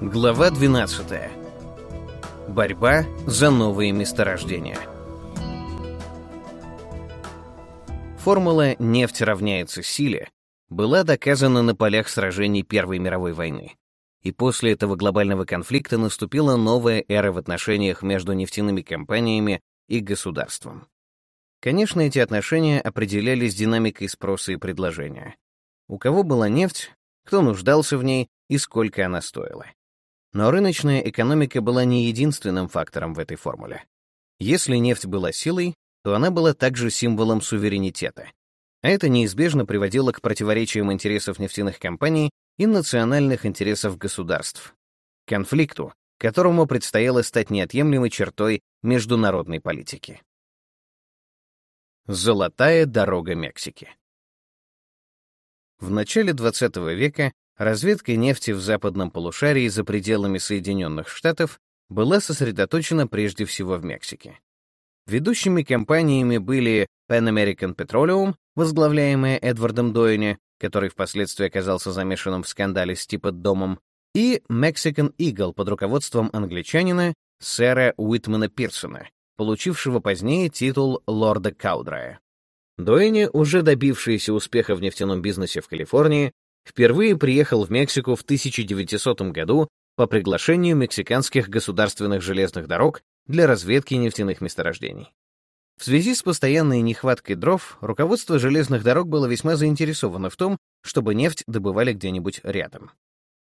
Глава 12. Борьба за новые месторождения. Формула «нефть равняется силе» была доказана на полях сражений Первой мировой войны. И после этого глобального конфликта наступила новая эра в отношениях между нефтяными компаниями и государством. Конечно, эти отношения определялись динамикой спроса и предложения. У кого была нефть, кто нуждался в ней и сколько она стоила. Но рыночная экономика была не единственным фактором в этой формуле. Если нефть была силой, то она была также символом суверенитета. А это неизбежно приводило к противоречиям интересов нефтяных компаний и национальных интересов государств. Конфликту, которому предстояло стать неотъемлемой чертой международной политики. Золотая дорога Мексики В начале XX века разведка нефти в западном полушарии за пределами Соединенных Штатов была сосредоточена прежде всего в Мексике. Ведущими компаниями были Pan American Petroleum, возглавляемая Эдвардом Дойне, который впоследствии оказался замешанным в скандале с Типпет-домом, и Mexican Eagle под руководством англичанина сэра Уитмана Пирсона, получившего позднее титул лорда Каудрая. Дуэни, уже добившийся успеха в нефтяном бизнесе в Калифорнии, впервые приехал в Мексику в 1900 году по приглашению мексиканских государственных железных дорог для разведки нефтяных месторождений. В связи с постоянной нехваткой дров, руководство железных дорог было весьма заинтересовано в том, чтобы нефть добывали где-нибудь рядом.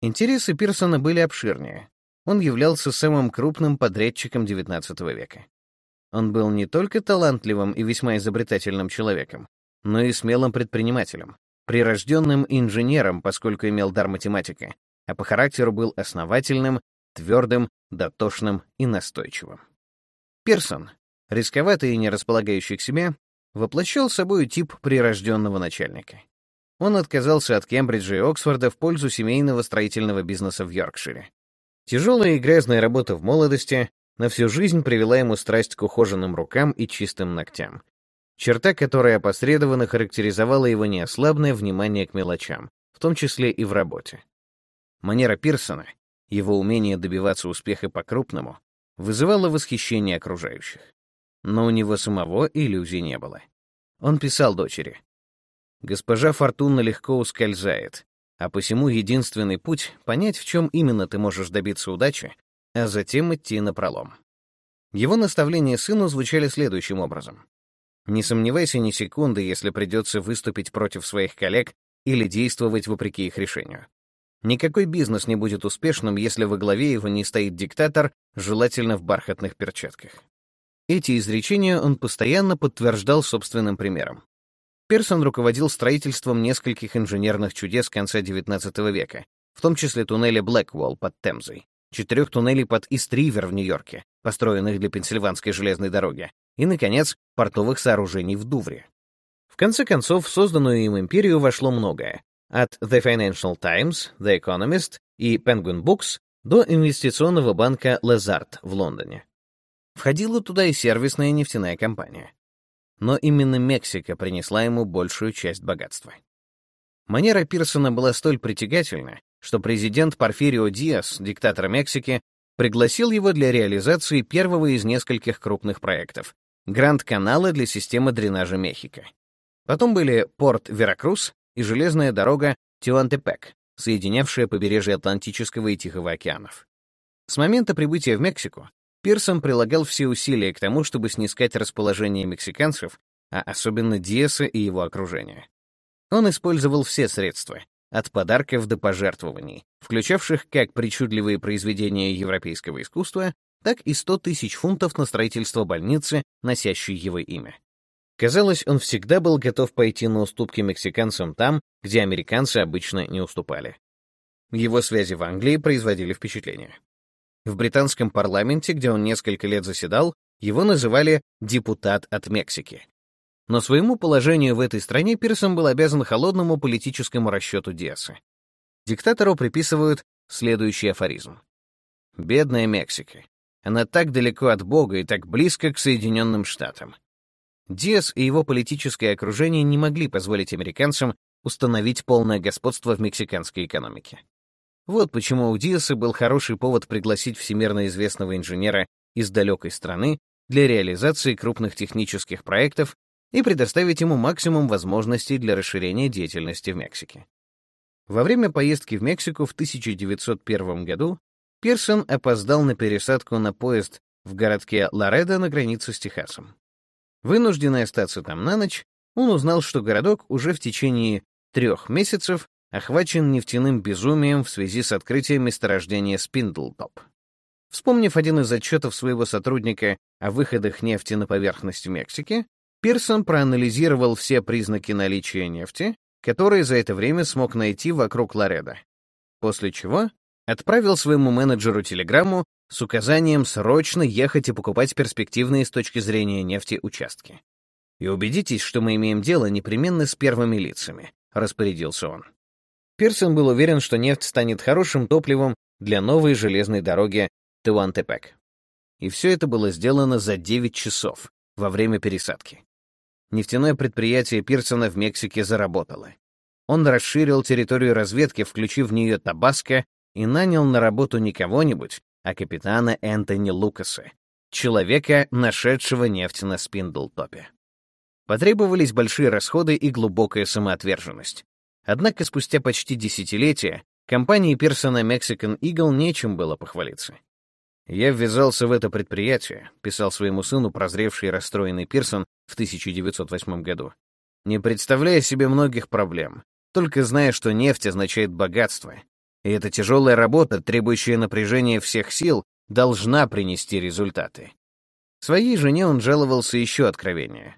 Интересы Пирсона были обширнее. Он являлся самым крупным подрядчиком XIX века. Он был не только талантливым и весьма изобретательным человеком, но и смелым предпринимателем, прирожденным инженером, поскольку имел дар математика, а по характеру был основательным, твердым, дотошным и настойчивым. Персон, рисковатый и не располагающий к себе, воплощал собой тип прирожденного начальника. Он отказался от Кембриджа и Оксфорда в пользу семейного строительного бизнеса в Йоркшире. Тяжелая и грязная работа в молодости на всю жизнь привела ему страсть к ухоженным рукам и чистым ногтям, черта, которая опосредованно характеризовала его неослабное внимание к мелочам, в том числе и в работе. Манера Пирсона, его умение добиваться успеха по-крупному, вызывало восхищение окружающих. Но у него самого иллюзий не было. Он писал дочери. «Госпожа Фортуна легко ускользает, а посему единственный путь — понять, в чем именно ты можешь добиться удачи, а затем идти напролом». Его наставления сыну звучали следующим образом. Не сомневайся ни секунды, если придется выступить против своих коллег или действовать вопреки их решению. Никакой бизнес не будет успешным, если во главе его не стоит диктатор, желательно в бархатных перчатках. Эти изречения он постоянно подтверждал собственным примером. Персон руководил строительством нескольких инженерных чудес конца XIX века, в том числе туннеля Блэкволл под Темзой, четырех туннелей под Ист-Ривер в Нью-Йорке, построенных для Пенсильванской железной дороги, и, наконец, портовых сооружений в Дувре. В конце концов, в созданную им империю вошло многое, от The Financial Times, The Economist и Penguin Books до инвестиционного банка Lazard в Лондоне. Входила туда и сервисная нефтяная компания. Но именно Мексика принесла ему большую часть богатства. Манера Пирсона была столь притягательна, что президент Порфирио Диас, диктатор Мексики, пригласил его для реализации первого из нескольких крупных проектов — Гранд-канала для системы дренажа Мехико. Потом были порт Веракрус и железная дорога Тиуантепек, соединявшая побережье Атлантического и Тихого океанов. С момента прибытия в Мексику Пирсон прилагал все усилия к тому, чтобы снискать расположение мексиканцев, а особенно Диаса и его окружения. Он использовал все средства, от подарков до пожертвований, включавших как причудливые произведения европейского искусства, так и 100 тысяч фунтов на строительство больницы, носящей его имя. Казалось, он всегда был готов пойти на уступки мексиканцам там, где американцы обычно не уступали. Его связи в Англии производили впечатление. В британском парламенте, где он несколько лет заседал, его называли «депутат от Мексики». Но своему положению в этой стране Пирсон был обязан холодному политическому расчету Диаса. Диктатору приписывают следующий афоризм. «Бедная Мексика. Она так далеко от Бога и так близко к Соединенным Штатам». Диас и его политическое окружение не могли позволить американцам установить полное господство в мексиканской экономике. Вот почему у Диаса был хороший повод пригласить всемирно известного инженера из далекой страны для реализации крупных технических проектов и предоставить ему максимум возможностей для расширения деятельности в Мексике. Во время поездки в Мексику в 1901 году Пирсон опоздал на пересадку на поезд в городке Лоредо на границе с Техасом. Вынужденный остаться там на ночь, он узнал, что городок уже в течение трех месяцев охвачен нефтяным безумием в связи с открытием месторождения Спиндлтоп. Вспомнив один из отчетов своего сотрудника о выходах нефти на поверхность Мексики, Пирсон проанализировал все признаки наличия нефти, которые за это время смог найти вокруг Лореда, после чего отправил своему менеджеру телеграмму с указанием срочно ехать и покупать перспективные с точки зрения нефти участки. «И убедитесь, что мы имеем дело непременно с первыми лицами», — распорядился он. Пирсон был уверен, что нефть станет хорошим топливом для новой железной дороги Туантепек. И все это было сделано за 9 часов во время пересадки. Нефтяное предприятие Пирсона в Мексике заработало. Он расширил территорию разведки, включив в нее Табаско, и нанял на работу не кого-нибудь, а капитана Энтони Лукаса, человека, нашедшего нефть на Спиндлтопе. Потребовались большие расходы и глубокая самоотверженность. Однако спустя почти десятилетия компании Персона Mexican Eagle нечем было похвалиться. «Я ввязался в это предприятие», — писал своему сыну прозревший и расстроенный Пирсон в 1908 году, не представляя себе многих проблем, только зная, что нефть означает богатство, и эта тяжелая работа, требующая напряжения всех сил, должна принести результаты. Своей жене он жаловался еще откровеннее.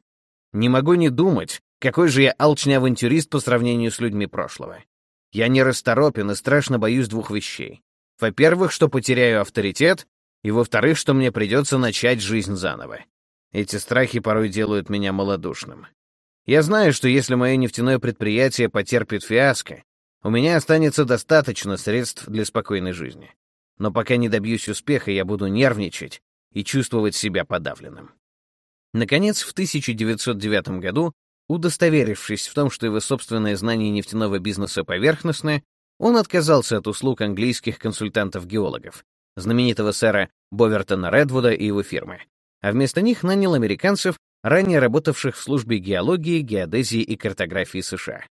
«Не могу не думать, какой же я алчный авантюрист по сравнению с людьми прошлого. Я не расторопен и страшно боюсь двух вещей. Во-первых, что потеряю авторитет, и во-вторых, что мне придется начать жизнь заново. Эти страхи порой делают меня малодушным. Я знаю, что если мое нефтяное предприятие потерпит фиаско, у меня останется достаточно средств для спокойной жизни. Но пока не добьюсь успеха, я буду нервничать и чувствовать себя подавленным. Наконец, в 1909 году, удостоверившись в том, что его собственное знание нефтяного бизнеса поверхностное, он отказался от услуг английских консультантов-геологов, знаменитого сэра Бовертона Редвуда и его фирмы, а вместо них нанял американцев, ранее работавших в службе геологии, геодезии и картографии США.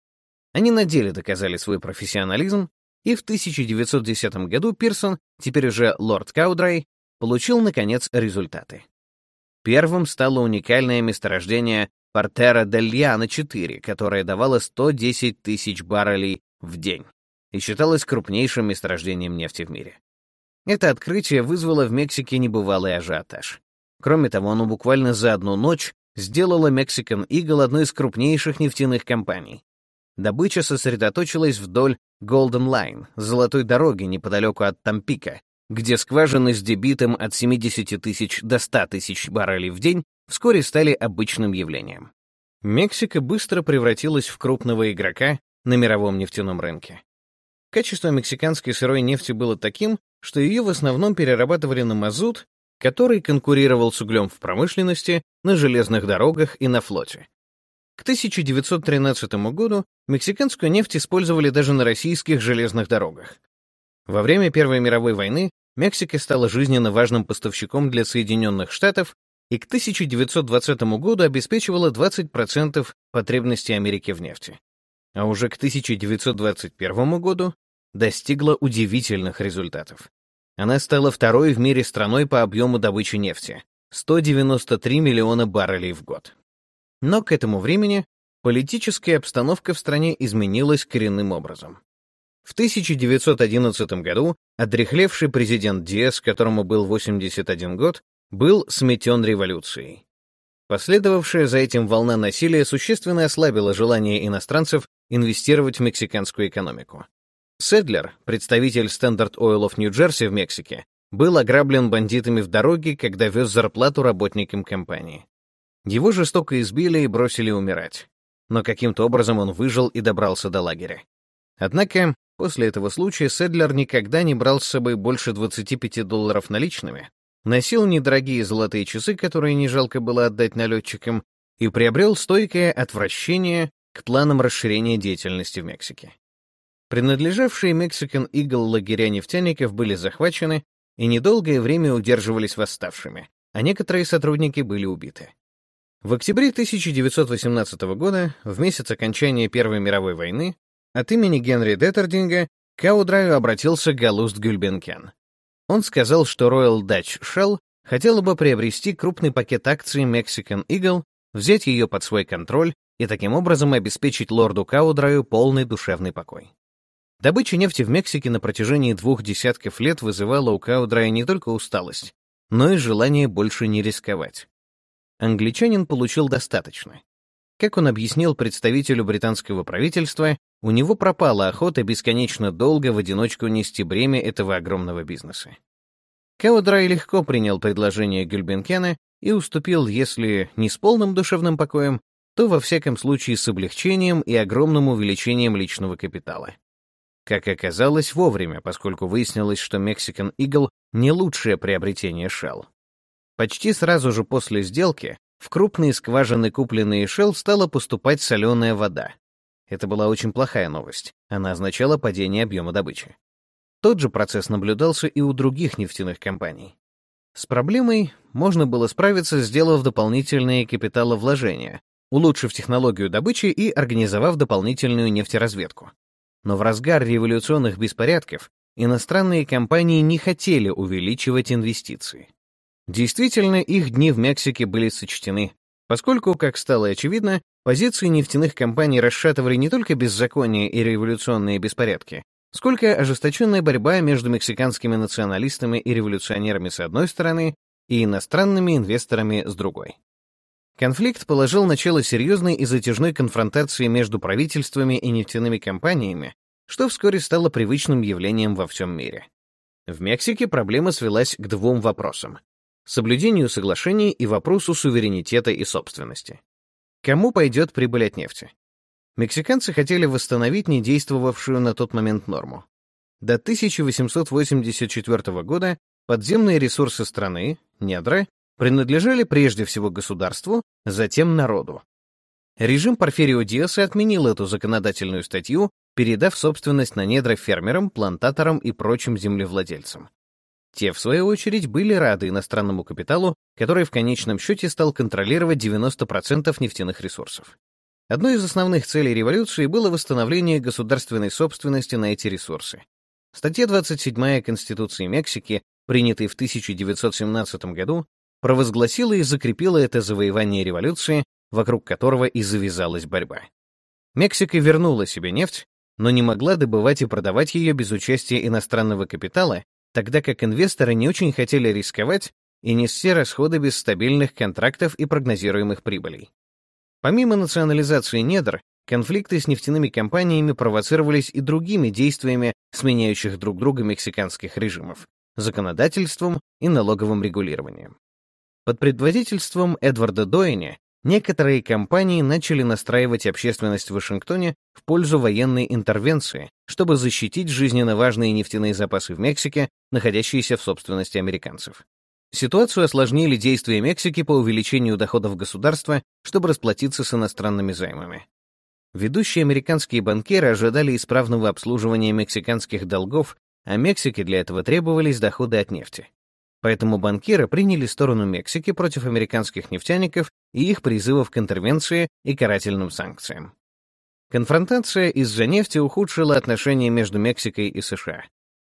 Они на деле доказали свой профессионализм, и в 1910 году Пирсон, теперь уже лорд Каудрай, получил, наконец, результаты. Первым стало уникальное месторождение Портера дель Яна-4, которое давало 110 тысяч баррелей в день и считалось крупнейшим месторождением нефти в мире. Это открытие вызвало в Мексике небывалый ажиотаж. Кроме того, оно буквально за одну ночь сделало Mexican Eagle одной из крупнейших нефтяных компаний, Добыча сосредоточилась вдоль Golden Line, золотой дороги неподалеку от Тампика, где скважины с дебитом от 70 тысяч до 100 тысяч баррелей в день вскоре стали обычным явлением. Мексика быстро превратилась в крупного игрока на мировом нефтяном рынке. Качество мексиканской сырой нефти было таким, что ее в основном перерабатывали на мазут, который конкурировал с углем в промышленности, на железных дорогах и на флоте. К 1913 году мексиканскую нефть использовали даже на российских железных дорогах. Во время Первой мировой войны Мексика стала жизненно важным поставщиком для Соединенных Штатов и к 1920 году обеспечивала 20% потребностей Америки в нефти. А уже к 1921 году достигла удивительных результатов. Она стала второй в мире страной по объему добычи нефти — 193 миллиона баррелей в год. Но к этому времени политическая обстановка в стране изменилась коренным образом. В 1911 году одрехлевший президент Диас, которому был 81 год, был сметен революцией. Последовавшая за этим волна насилия существенно ослабила желание иностранцев инвестировать в мексиканскую экономику. Седлер, представитель Standard Oil of New Jersey в Мексике, был ограблен бандитами в дороге, когда вез зарплату работникам компании. Его жестоко избили и бросили умирать. Но каким-то образом он выжил и добрался до лагеря. Однако, после этого случая Седлер никогда не брал с собой больше 25 долларов наличными, носил недорогие золотые часы, которые не жалко было отдать налетчикам, и приобрел стойкое отвращение к планам расширения деятельности в Мексике. Принадлежавшие Mexican Eagle лагеря нефтяников были захвачены и недолгое время удерживались восставшими, а некоторые сотрудники были убиты. В октябре 1918 года, в месяц окончания Первой мировой войны, от имени Генри Деттердинга к Аудраю обратился Галуст Гюльбенкен. Он сказал, что Royal Dutch Shell хотела бы приобрести крупный пакет акций Mexican Eagle, взять ее под свой контроль и таким образом обеспечить лорду Каудраю полный душевный покой. Добыча нефти в Мексике на протяжении двух десятков лет вызывала у Каудрая не только усталость, но и желание больше не рисковать. Англичанин получил достаточно. Как он объяснил представителю британского правительства, у него пропала охота бесконечно долго в одиночку нести бремя этого огромного бизнеса. Каудрай легко принял предложение Гюльбенкена и уступил, если не с полным душевным покоем, то во всяком случае с облегчением и огромным увеличением личного капитала. Как оказалось, вовремя, поскольку выяснилось, что Mexican Eagle — не лучшее приобретение Shell. Почти сразу же после сделки в крупные скважины, купленные Shell, стала поступать соленая вода. Это была очень плохая новость. Она означала падение объема добычи. Тот же процесс наблюдался и у других нефтяных компаний. С проблемой можно было справиться, сделав дополнительные капиталовложения, улучшив технологию добычи и организовав дополнительную нефтеразведку. Но в разгар революционных беспорядков иностранные компании не хотели увеличивать инвестиции. Действительно, их дни в Мексике были сочтены, поскольку, как стало очевидно, позиции нефтяных компаний расшатывали не только беззаконие и революционные беспорядки, сколько ожесточенная борьба между мексиканскими националистами и революционерами с одной стороны и иностранными инвесторами с другой. Конфликт положил начало серьезной и затяжной конфронтации между правительствами и нефтяными компаниями, что вскоре стало привычным явлением во всем мире. В Мексике проблема свелась к двум вопросам — соблюдению соглашений и вопросу суверенитета и собственности. Кому пойдет прибыль от нефти? Мексиканцы хотели восстановить недействовавшую на тот момент норму. До 1884 года подземные ресурсы страны, недра, принадлежали прежде всего государству, затем народу. Режим Порфирио Диаса отменил эту законодательную статью, передав собственность на недра фермерам, плантаторам и прочим землевладельцам. Те, в свою очередь, были рады иностранному капиталу, который в конечном счете стал контролировать 90% нефтяных ресурсов. Одной из основных целей революции было восстановление государственной собственности на эти ресурсы. Статья 27 Конституции Мексики, принятой в 1917 году, провозгласила и закрепила это завоевание революции, вокруг которого и завязалась борьба. Мексика вернула себе нефть, но не могла добывать и продавать ее без участия иностранного капитала, тогда как инвесторы не очень хотели рисковать и нести расходы без стабильных контрактов и прогнозируемых прибылей. Помимо национализации недр, конфликты с нефтяными компаниями провоцировались и другими действиями сменяющих друг друга мексиканских режимов — законодательством и налоговым регулированием. Под предводительством Эдварда Доэни некоторые компании начали настраивать общественность в Вашингтоне в пользу военной интервенции, чтобы защитить жизненно важные нефтяные запасы в Мексике, находящиеся в собственности американцев. Ситуацию осложнили действия Мексики по увеличению доходов государства, чтобы расплатиться с иностранными займами. Ведущие американские банкиры ожидали исправного обслуживания мексиканских долгов, а Мексике для этого требовались доходы от нефти. Поэтому банкиры приняли сторону Мексики против американских нефтяников и их призывов к интервенции и карательным санкциям. Конфронтация из-за нефти ухудшила отношения между Мексикой и США.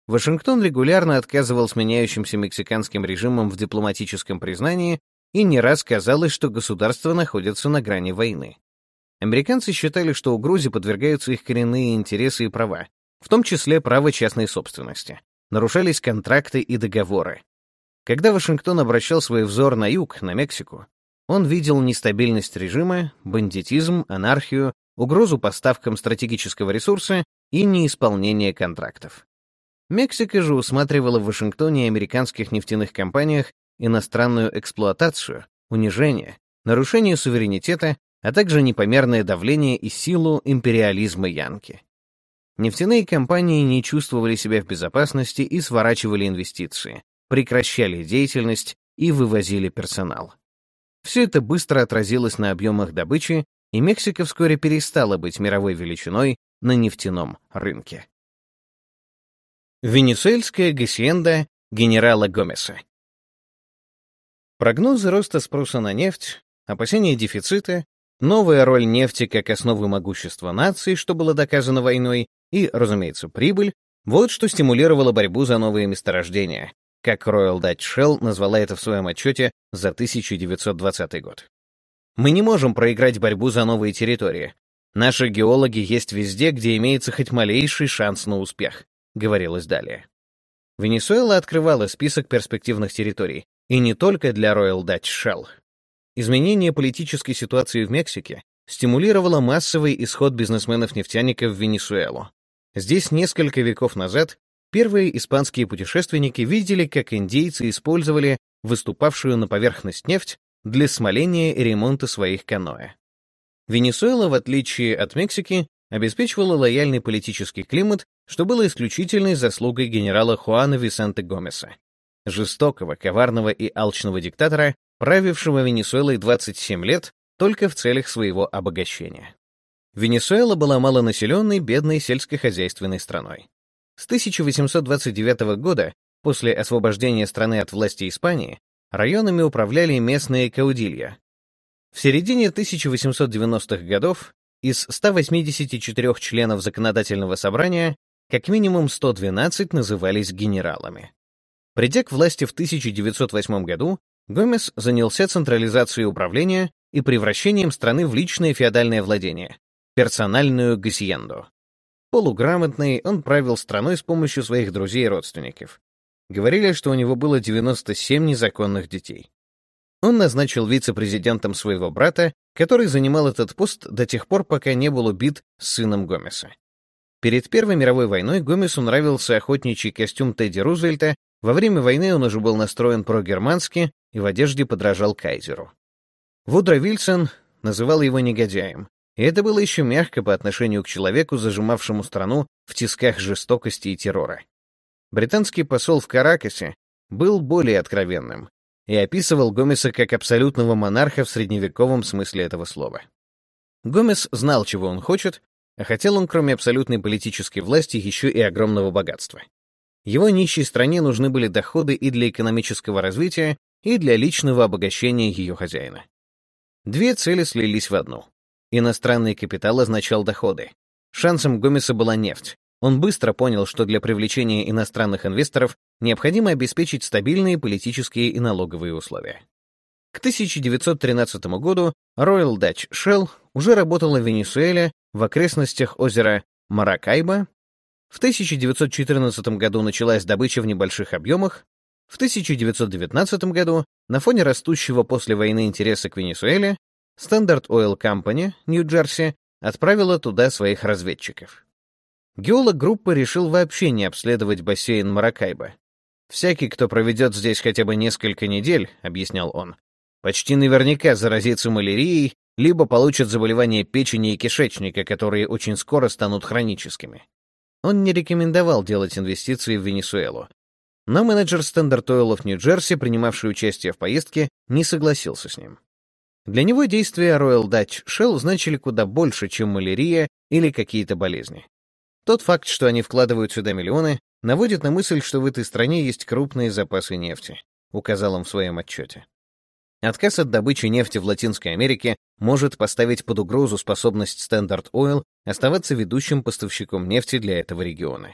Вашингтон регулярно отказывал сменяющимся мексиканским режимам в дипломатическом признании и не раз казалось, что государство находится на грани войны. Американцы считали, что угрозе подвергаются их коренные интересы и права, в том числе право частной собственности. Нарушались контракты и договоры. Когда Вашингтон обращал свой взор на юг, на Мексику, он видел нестабильность режима, бандитизм, анархию, угрозу поставкам стратегического ресурса и неисполнение контрактов. Мексика же усматривала в Вашингтоне и американских нефтяных компаниях иностранную эксплуатацию, унижение, нарушение суверенитета, а также непомерное давление и силу империализма Янки. Нефтяные компании не чувствовали себя в безопасности и сворачивали инвестиции, прекращали деятельность и вывозили персонал. Все это быстро отразилось на объемах добычи, и Мексика вскоре перестала быть мировой величиной на нефтяном рынке. Венесуэльская гасиенда генерала Гомеса. Прогнозы роста спроса на нефть, опасения дефицита, новая роль нефти как основы могущества нации, что было доказано войной, и, разумеется, прибыль — вот что стимулировало борьбу за новые месторождения, как Royal Dutch Shell назвала это в своем отчете за 1920 год. Мы не можем проиграть борьбу за новые территории. Наши геологи есть везде, где имеется хоть малейший шанс на успех. — говорилось далее. Венесуэла открывала список перспективных территорий, и не только для Royal Dutch Shell. Изменение политической ситуации в Мексике стимулировало массовый исход бизнесменов-нефтяников в Венесуэлу. Здесь несколько веков назад первые испанские путешественники видели, как индейцы использовали выступавшую на поверхность нефть для смоления и ремонта своих каноэ. Венесуэла, в отличие от Мексики, обеспечивала лояльный политический климат, что было исключительной заслугой генерала Хуана Висенте Гомеса, жестокого, коварного и алчного диктатора, правившего Венесуэлой 27 лет только в целях своего обогащения. Венесуэла была малонаселенной, бедной сельскохозяйственной страной. С 1829 года, после освобождения страны от власти Испании, районами управляли местные каудилья. В середине 1890-х годов из 184 членов законодательного собрания как минимум 112 назывались генералами. Придя к власти в 1908 году, Гомес занялся централизацией управления и превращением страны в личное феодальное владение, персональную гасиенду. Полуграмотный, он правил страной с помощью своих друзей и родственников. Говорили, что у него было 97 незаконных детей. Он назначил вице-президентом своего брата, который занимал этот пост до тех пор, пока не был убит сыном Гомеса. Перед Первой мировой войной Гомесу нравился охотничий костюм Тедди Рузвельта, во время войны он уже был настроен прогермански и в одежде подражал кайзеру. Вудро Вильсон называл его негодяем, это было еще мягко по отношению к человеку, зажимавшему страну в тисках жестокости и террора. Британский посол в Каракасе был более откровенным, и описывал Гомеса как абсолютного монарха в средневековом смысле этого слова. Гомес знал, чего он хочет, а хотел он, кроме абсолютной политической власти, еще и огромного богатства. Его нищей стране нужны были доходы и для экономического развития, и для личного обогащения ее хозяина. Две цели слились в одну. Иностранный капитал означал доходы. Шансом Гомеса была нефть, он быстро понял, что для привлечения иностранных инвесторов необходимо обеспечить стабильные политические и налоговые условия. К 1913 году Royal Dutch Shell уже работала в Венесуэле в окрестностях озера Маракайба. В 1914 году началась добыча в небольших объемах. В 1919 году, на фоне растущего после войны интереса к Венесуэле, Standard Oil Company, Нью-Джерси, отправила туда своих разведчиков. Геолог группы решил вообще не обследовать бассейн Маракайба. «Всякий, кто проведет здесь хотя бы несколько недель», — объяснял он, «почти наверняка заразится малярией, либо получит заболевания печени и кишечника, которые очень скоро станут хроническими». Он не рекомендовал делать инвестиции в Венесуэлу. Но менеджер Standard Oil of Нью-Джерси, принимавший участие в поездке, не согласился с ним. Для него действия Royal Dutch Shell значили куда больше, чем малярия или какие-то болезни. Тот факт, что они вкладывают сюда миллионы, наводит на мысль, что в этой стране есть крупные запасы нефти, указал он в своем отчете. Отказ от добычи нефти в Латинской Америке может поставить под угрозу способность Standard Oil оставаться ведущим поставщиком нефти для этого региона.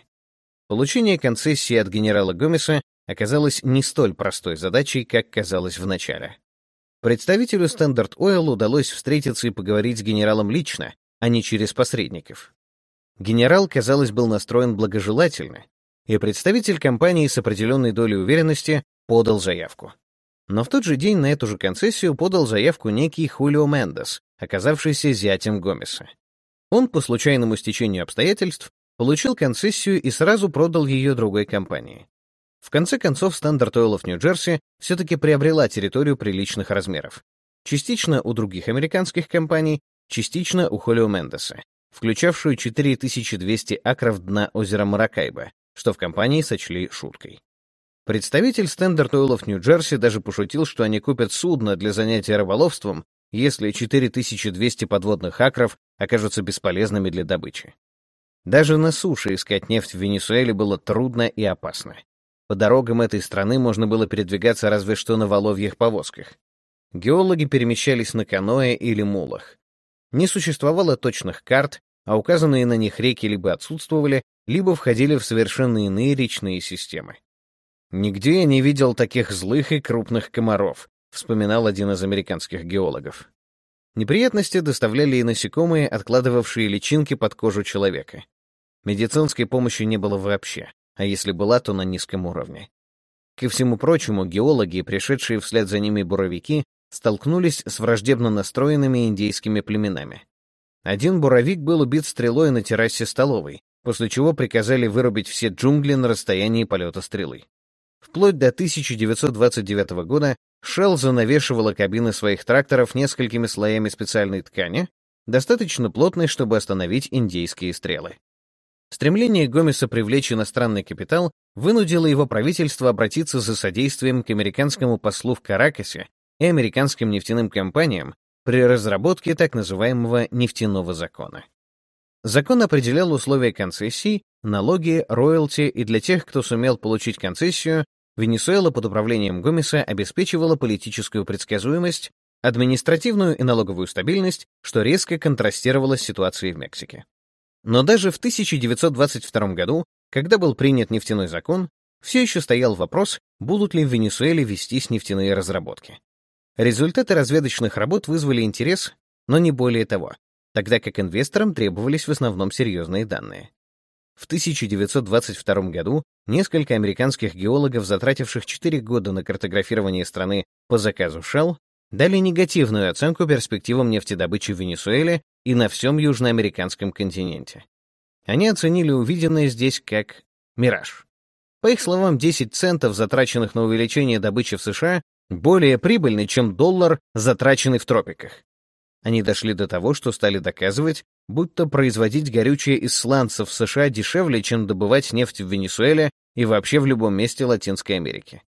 Получение концессии от генерала Гомеса оказалось не столь простой задачей, как казалось вначале. Представителю Standard Oil удалось встретиться и поговорить с генералом лично, а не через посредников. Генерал, казалось, был настроен благожелательно, и представитель компании с определенной долей уверенности подал заявку. Но в тот же день на эту же концессию подал заявку некий Хулио Мендес, оказавшийся зятем Гомеса. Он, по случайному стечению обстоятельств, получил концессию и сразу продал ее другой компании. В конце концов, Standard Oil of Нью-Джерси все-таки приобрела территорию приличных размеров. Частично у других американских компаний, частично у Хулио Мендеса включавшую 4200 акров дна озера Маракайба, что в компании сочли шуткой. Представитель Standard Oil of Нью-Джерси даже пошутил, что они купят судно для занятия рыболовством, если 4200 подводных акров окажутся бесполезными для добычи. Даже на суше искать нефть в Венесуэле было трудно и опасно. По дорогам этой страны можно было передвигаться разве что на воловьих повозках. Геологи перемещались на каноэ или мулах. Не существовало точных карт, а указанные на них реки либо отсутствовали, либо входили в совершенно иные речные системы. «Нигде я не видел таких злых и крупных комаров», — вспоминал один из американских геологов. Неприятности доставляли и насекомые, откладывавшие личинки под кожу человека. Медицинской помощи не было вообще, а если была, то на низком уровне. Ко всему прочему, геологи, пришедшие вслед за ними буровики, столкнулись с враждебно настроенными индейскими племенами. Один буровик был убит стрелой на террасе столовой, после чего приказали вырубить все джунгли на расстоянии полета стрелы. Вплоть до 1929 года Shell занавешивала кабины своих тракторов несколькими слоями специальной ткани, достаточно плотной, чтобы остановить индейские стрелы. Стремление Гомеса привлечь иностранный капитал вынудило его правительство обратиться за содействием к американскому послу в Каракасе и американским нефтяным компаниям при разработке так называемого нефтяного закона. Закон определял условия концессий, налоги, роялти, и для тех, кто сумел получить концессию, Венесуэла под управлением Гомеса обеспечивала политическую предсказуемость, административную и налоговую стабильность, что резко контрастировало с ситуацией в Мексике. Но даже в 1922 году, когда был принят нефтяной закон, все еще стоял вопрос, будут ли в Венесуэле вестись нефтяные разработки. Результаты разведочных работ вызвали интерес, но не более того, тогда как инвесторам требовались в основном серьезные данные. В 1922 году несколько американских геологов, затративших 4 года на картографирование страны по заказу Shell, дали негативную оценку перспективам нефтедобычи в Венесуэле и на всем южноамериканском континенте. Они оценили увиденное здесь как мираж. По их словам, 10 центов, затраченных на увеличение добычи в США, более прибыльны, чем доллар, затраченный в тропиках. Они дошли до того, что стали доказывать, будто производить горючее из сланцев в США дешевле, чем добывать нефть в Венесуэле и вообще в любом месте Латинской Америки.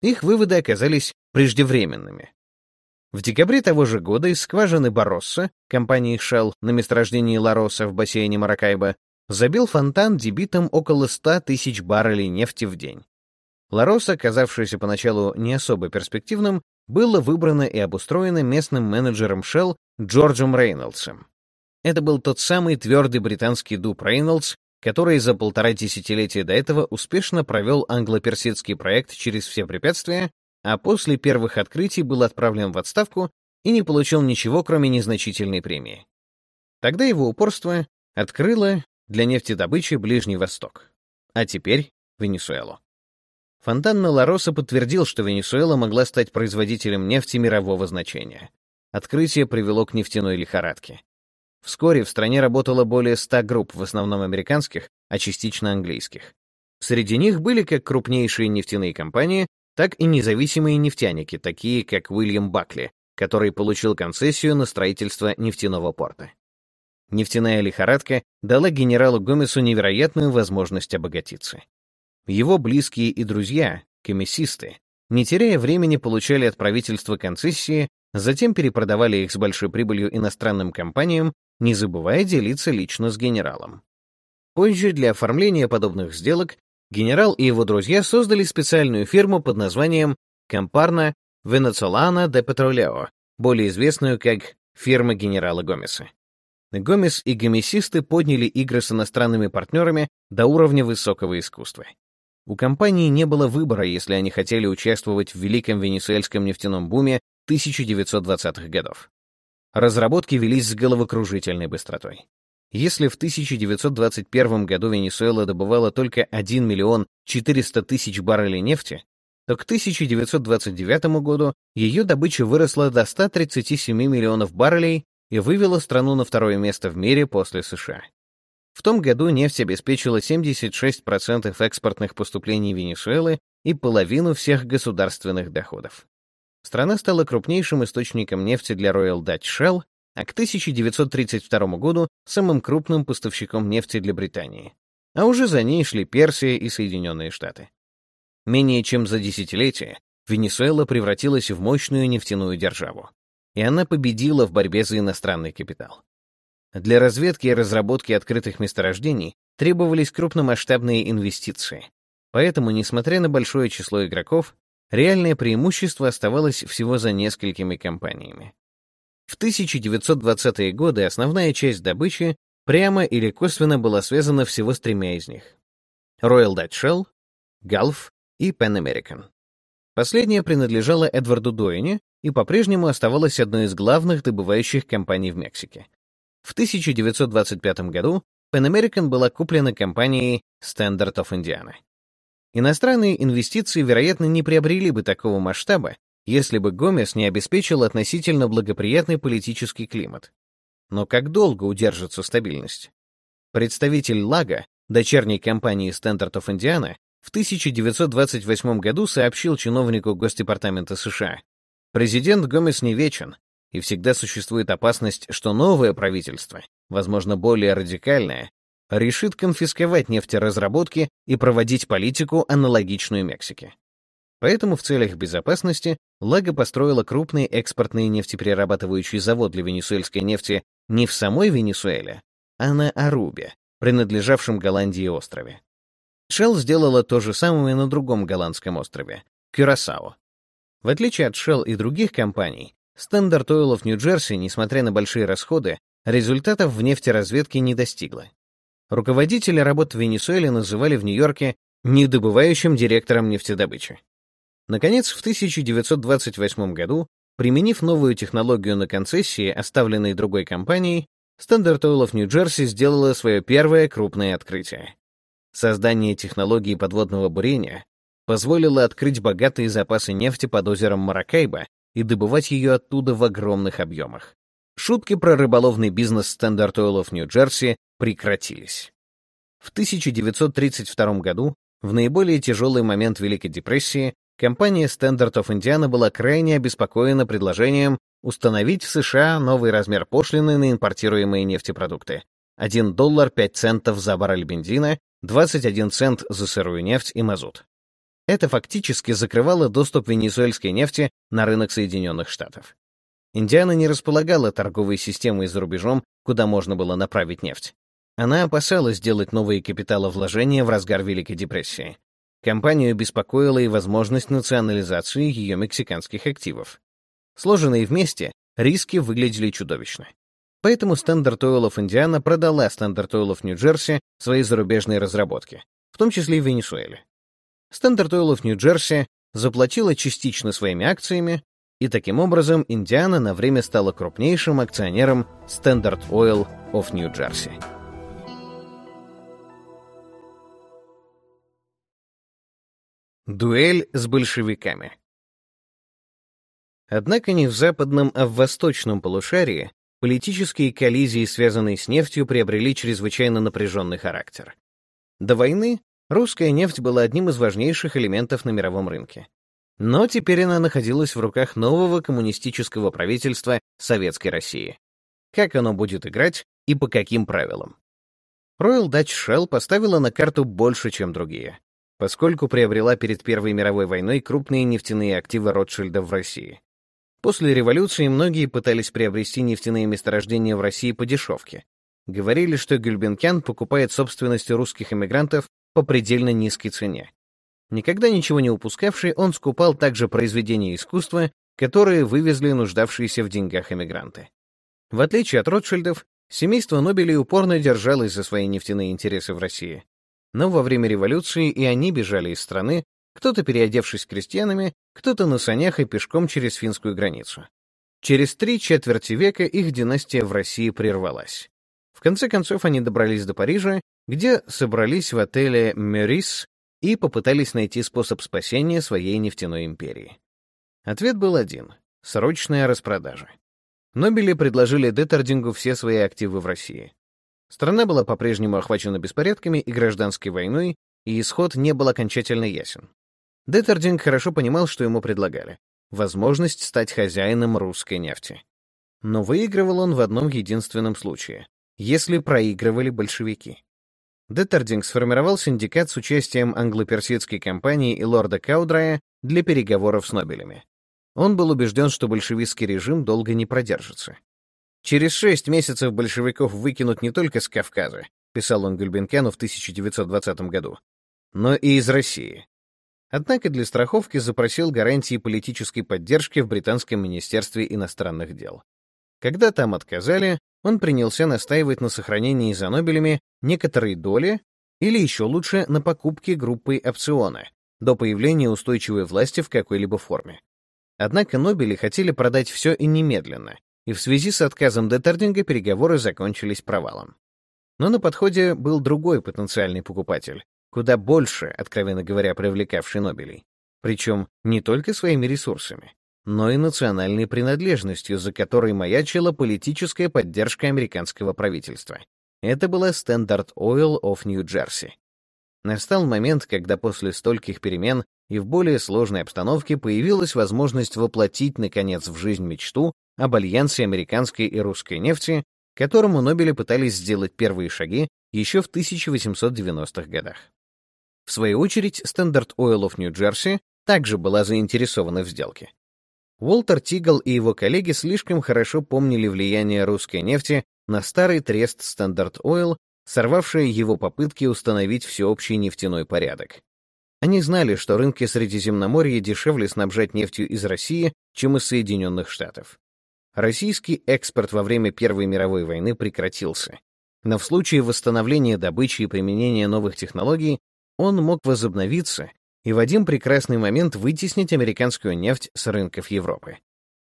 Их выводы оказались преждевременными. В декабре того же года из скважины Баросса, компании Shell на месторождении Лароса в бассейне Маракайбо, забил фонтан дебитом около 100 тысяч баррелей нефти в день. Ларос, оказавшийся поначалу не особо перспективным, было выбрано и обустроено местным менеджером Shell Джорджем Рейнольдсом. Это был тот самый твердый британский дуб Рейнольдс, который за полтора десятилетия до этого успешно провел англо-персидский проект через все препятствия, а после первых открытий был отправлен в отставку и не получил ничего, кроме незначительной премии. Тогда его упорство открыло для нефтедобычи Ближний Восток, а теперь Венесуэлу. Фонтан Лароса подтвердил, что Венесуэла могла стать производителем нефти мирового значения. Открытие привело к нефтяной лихорадке. Вскоре в стране работало более 100 групп, в основном американских, а частично английских. Среди них были как крупнейшие нефтяные компании, так и независимые нефтяники, такие как Уильям Бакли, который получил концессию на строительство нефтяного порта. Нефтяная лихорадка дала генералу Гомесу невероятную возможность обогатиться. Его близкие и друзья, комиссисты, не теряя времени, получали от правительства концессии, затем перепродавали их с большой прибылью иностранным компаниям, не забывая делиться лично с генералом. Позже для оформления подобных сделок генерал и его друзья создали специальную фирму под названием Компарна Венецолана де Петролео, более известную как фирма генерала Гомеса. Гомес и гомесисты подняли игры с иностранными партнерами до уровня высокого искусства. У компании не было выбора, если они хотели участвовать в великом венесуэльском нефтяном буме 1920-х годов. Разработки велись с головокружительной быстротой. Если в 1921 году Венесуэла добывала только 1 миллион 400 тысяч баррелей нефти, то к 1929 году ее добыча выросла до 137 миллионов баррелей и вывела страну на второе место в мире после США. В том году нефть обеспечила 76% экспортных поступлений Венесуэлы и половину всех государственных доходов. Страна стала крупнейшим источником нефти для Royal Dutch Shell, а к 1932 году самым крупным поставщиком нефти для Британии. А уже за ней шли Персия и Соединенные Штаты. Менее чем за десятилетие Венесуэла превратилась в мощную нефтяную державу. И она победила в борьбе за иностранный капитал. Для разведки и разработки открытых месторождений требовались крупномасштабные инвестиции. Поэтому, несмотря на большое число игроков, реальное преимущество оставалось всего за несколькими компаниями. В 1920-е годы основная часть добычи прямо или косвенно была связана всего с тремя из них. Royal Dutch Shell, Gulf и Pan American. Последняя принадлежала Эдварду Дуэне и по-прежнему оставалась одной из главных добывающих компаний в Мексике. В 1925 году Pan American была куплена компанией Standard of Indiana. Иностранные инвестиции, вероятно, не приобрели бы такого масштаба, если бы Гомес не обеспечил относительно благоприятный политический климат. Но как долго удержится стабильность? Представитель Лага, дочерней компании Standard of в 1928 году сообщил чиновнику Госдепартамента США, президент Гомес не вечен, и всегда существует опасность, что новое правительство, возможно, более радикальное, решит конфисковать нефтеразработки и проводить политику, аналогичную Мексике. Поэтому в целях безопасности Лага построила крупный экспортный нефтеперерабатывающий завод для венесуэльской нефти не в самой Венесуэле, а на Арубе, принадлежавшем Голландии острове. Shell сделала то же самое на другом голландском острове — Кюрасао. В отличие от Shell и других компаний, Standard Oil of Нью-Джерси, несмотря на большие расходы, результатов в нефтеразведке не достигла. Руководители работ в Венесуэле называли в Нью-Йорке недобывающим директором нефтедобычи. Наконец, в 1928 году, применив новую технологию на концессии, оставленной другой компанией, Standard Oil of New Jersey сделала свое первое крупное открытие. Создание технологии подводного бурения позволило открыть богатые запасы нефти под озером Маракайбо и добывать ее оттуда в огромных объемах. Шутки про рыболовный бизнес Standard Oil of New Jersey прекратились. В 1932 году, в наиболее тяжелый момент Великой депрессии, компания Standard of Indiana была крайне обеспокоена предложением установить в США новый размер пошлины на импортируемые нефтепродукты. 1 доллар 5 центов за баррель бензина, 21 цент за сырую нефть и мазут. Это фактически закрывало доступ венесуэльской нефти на рынок Соединенных Штатов. Индиана не располагала торговой системой за рубежом, куда можно было направить нефть. Она опасалась сделать новые капиталовложения в разгар Великой депрессии. Компанию беспокоила и возможность национализации ее мексиканских активов. Сложенные вместе, риски выглядели чудовищно. Поэтому Standard Oil of Indiana продала Standard Oil of New Jersey свои зарубежные разработки, в том числе и в Венесуэле. Standard Oil of New Jersey заплатила частично своими акциями, и таким образом Индиана на время стала крупнейшим акционером Standard Oil of New Jersey. Дуэль с большевиками Однако не в западном, а в восточном полушарии политические коллизии, связанные с нефтью, приобрели чрезвычайно напряженный характер. До войны русская нефть была одним из важнейших элементов на мировом рынке. Но теперь она находилась в руках нового коммунистического правительства Советской России. Как оно будет играть и по каким правилам? Royal Dutch Shell поставила на карту больше, чем другие, поскольку приобрела перед Первой мировой войной крупные нефтяные активы Ротшильда в России. После революции многие пытались приобрести нефтяные месторождения в России по дешевке. Говорили, что Гюльбенкян покупает собственность русских эмигрантов по предельно низкой цене. Никогда ничего не упускавший, он скупал также произведения искусства, которые вывезли нуждавшиеся в деньгах эмигранты. В отличие от Ротшильдов, семейство Нобелей упорно держалось за свои нефтяные интересы в России. Но во время революции и они бежали из страны, кто-то переодевшись крестьянами, кто-то на санях и пешком через финскую границу. Через три четверти века их династия в России прервалась. В конце концов они добрались до Парижа, где собрались в отеле «Мерис» и попытались найти способ спасения своей нефтяной империи. Ответ был один — срочная распродажа. Нобели предложили Деттердингу все свои активы в России. Страна была по-прежнему охвачена беспорядками и гражданской войной, и исход не был окончательно ясен. Деттердинг хорошо понимал, что ему предлагали — возможность стать хозяином русской нефти. Но выигрывал он в одном единственном случае — если проигрывали большевики. Деттердинг сформировал синдикат с участием англо-персидской компании и лорда Каудрая для переговоров с Нобелями. Он был убежден, что большевистский режим долго не продержится. Через шесть месяцев большевиков выкинут не только с Кавказа, писал он Гульбенкяну в 1920 году, но и из России. Однако для страховки запросил гарантии политической поддержки в британском министерстве иностранных дел. Когда там отказали, он принялся настаивать на сохранении за Нобелями некоторой доли или еще лучше на покупке группы опциона до появления устойчивой власти в какой-либо форме. Однако Нобели хотели продать все и немедленно, и в связи с отказом Деттердинга переговоры закончились провалом. Но на подходе был другой потенциальный покупатель, куда больше, откровенно говоря, привлекавший Нобелей. Причем не только своими ресурсами, но и национальной принадлежностью, за которой маячила политическая поддержка американского правительства. Это была Standard Oil of New Jersey. Настал момент, когда после стольких перемен и в более сложной обстановке появилась возможность воплотить, наконец, в жизнь мечту об альянсе американской и русской нефти, которому Нобели пытались сделать первые шаги еще в 1890-х годах. В свою очередь, Standard Oil of New Jersey также была заинтересована в сделке. Уолтер Тигл и его коллеги слишком хорошо помнили влияние русской нефти на старый трест Standard Oil, сорвавшие его попытки установить всеобщий нефтяной порядок. Они знали, что рынки Средиземноморья дешевле снабжать нефтью из России, чем из Соединенных Штатов. Российский экспорт во время Первой мировой войны прекратился, но в случае восстановления добычи и применения новых технологий он мог возобновиться и в один прекрасный момент вытеснить американскую нефть с рынков Европы.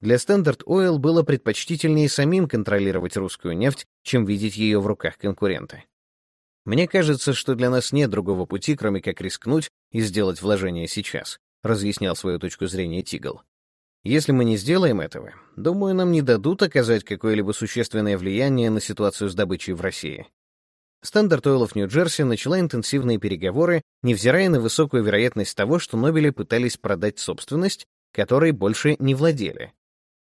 Для Standard Oil было предпочтительнее самим контролировать русскую нефть, чем видеть ее в руках конкурента. Мне кажется, что для нас нет другого пути, кроме как рискнуть и сделать вложение сейчас, разъяснял свою точку зрения Тигл. Если мы не сделаем этого, думаю, нам не дадут оказать какое-либо существенное влияние на ситуацию с добычей в России. Oil of Нью-Джерси начала интенсивные переговоры, невзирая на высокую вероятность того, что Нобели пытались продать собственность, которой больше не владели.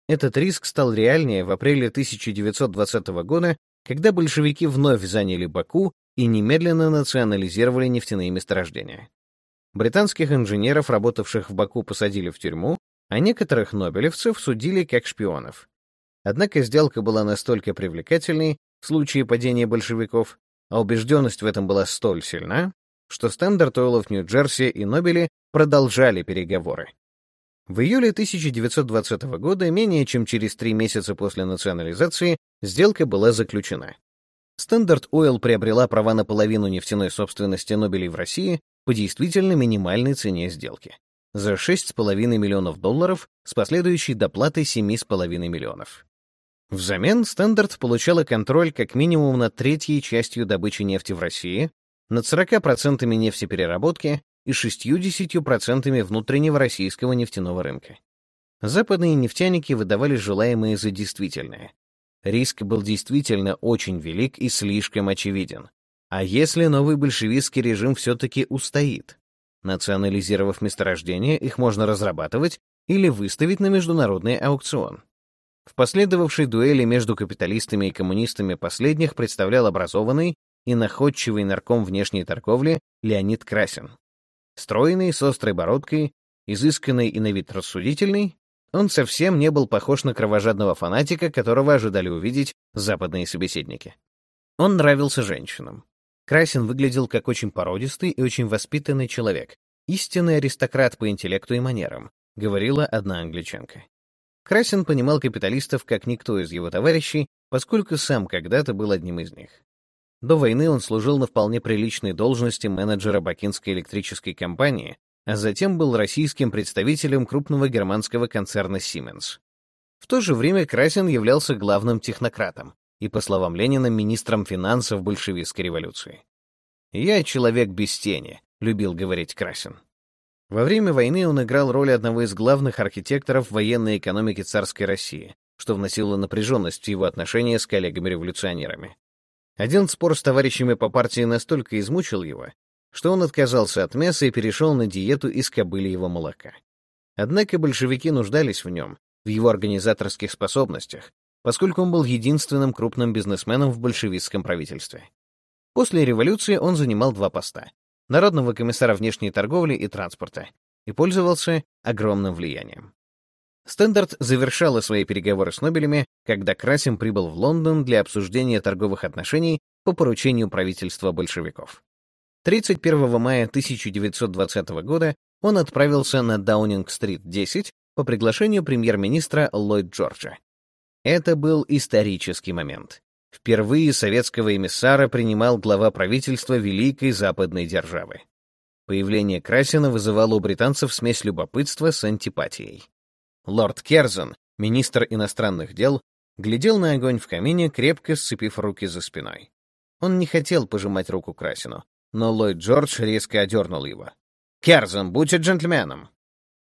Этот риск стал реальнее в апреле 1920 года, когда большевики вновь заняли Баку и немедленно национализировали нефтяные месторождения. Британских инженеров, работавших в Баку, посадили в тюрьму, а некоторых нобелевцев судили как шпионов. Однако сделка была настолько привлекательной в случае падения большевиков, а убежденность в этом была столь сильна, что Standard Oil of New Jersey и Нобели продолжали переговоры. В июле 1920 года, менее чем через три месяца после национализации, сделка была заключена. Standard Oil приобрела права на половину нефтяной собственности Нобелей в России по действительно минимальной цене сделки — за 6,5 миллионов долларов с последующей доплатой 7,5 миллионов. Взамен Стандарт получала контроль как минимум над третьей частью добычи нефти в России, над 40% нефтепереработки и 60% внутреннего российского нефтяного рынка. Западные нефтяники выдавали желаемое за действительное. Риск был действительно очень велик и слишком очевиден. А если новый большевистский режим все-таки устоит? Национализировав месторождения, их можно разрабатывать или выставить на международный аукцион. В последовавшей дуэли между капиталистами и коммунистами последних представлял образованный и находчивый нарком внешней торговли Леонид Красин. Стройный, с острой бородкой, изысканный и на вид рассудительный, он совсем не был похож на кровожадного фанатика, которого ожидали увидеть западные собеседники. Он нравился женщинам. Красин выглядел как очень породистый и очень воспитанный человек, истинный аристократ по интеллекту и манерам, говорила одна англичанка. Красин понимал капиталистов как никто из его товарищей, поскольку сам когда-то был одним из них. До войны он служил на вполне приличной должности менеджера Бакинской электрической компании, а затем был российским представителем крупного германского концерна Siemens. В то же время Красин являлся главным технократом и, по словам Ленина, министром финансов большевистской революции. «Я человек без тени», — любил говорить Красин. Во время войны он играл роль одного из главных архитекторов военной экономики царской России, что вносило напряженность в его отношения с коллегами-революционерами. Один спор с товарищами по партии настолько измучил его, что он отказался от мяса и перешел на диету из кобыльего молока. Однако большевики нуждались в нем, в его организаторских способностях, поскольку он был единственным крупным бизнесменом в большевистском правительстве. После революции он занимал два поста народного комиссара внешней торговли и транспорта, и пользовался огромным влиянием. Стендарт завершала свои переговоры с Нобелями, когда Красин прибыл в Лондон для обсуждения торговых отношений по поручению правительства большевиков. 31 мая 1920 года он отправился на Даунинг-стрит 10 по приглашению премьер-министра Ллойд Джорджа. Это был исторический момент. Впервые советского эмиссара принимал глава правительства Великой Западной державы. Появление Красина вызывало у британцев смесь любопытства с антипатией. Лорд Керзон, министр иностранных дел, глядел на огонь в камине, крепко сцепив руки за спиной. Он не хотел пожимать руку Красину, но Ллойд Джордж резко одернул его. «Керзон, будьте джентльменом!»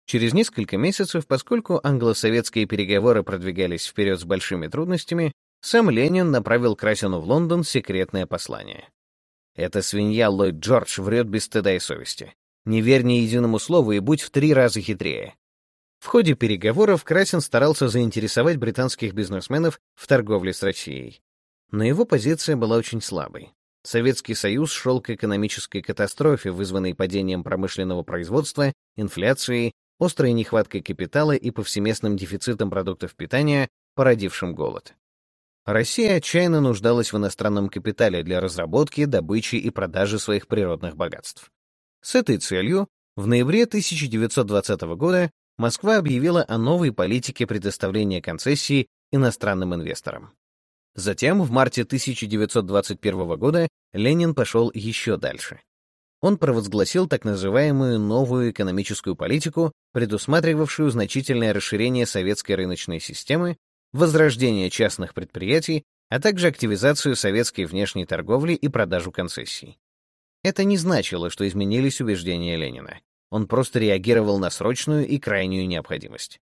Через несколько месяцев, поскольку англо-советские переговоры продвигались вперед с большими трудностями, сам Ленин направил Красину в Лондон секретное послание. Эта свинья Ллойд Джордж врет без стыда и совести. Не верь ни единому слову и будь в три раза хитрее. В ходе переговоров Красин старался заинтересовать британских бизнесменов в торговле с Россией. Но его позиция была очень слабой. Советский Союз шел к экономической катастрофе, вызванной падением промышленного производства, инфляцией, острой нехваткой капитала и повсеместным дефицитом продуктов питания, породившим голод. Россия отчаянно нуждалась в иностранном капитале для разработки, добычи и продажи своих природных богатств. С этой целью в ноябре 1920 года Москва объявила о новой политике предоставления концессий иностранным инвесторам. Затем, в марте 1921 года, Ленин пошел еще дальше. Он провозгласил так называемую новую экономическую политику, предусматривавшую значительное расширение советской рыночной системы, возрождение частных предприятий, а также активизацию советской внешней торговли и продажу концессий. Это не значило, что изменились убеждения Ленина. Он просто реагировал на срочную и крайнюю необходимость.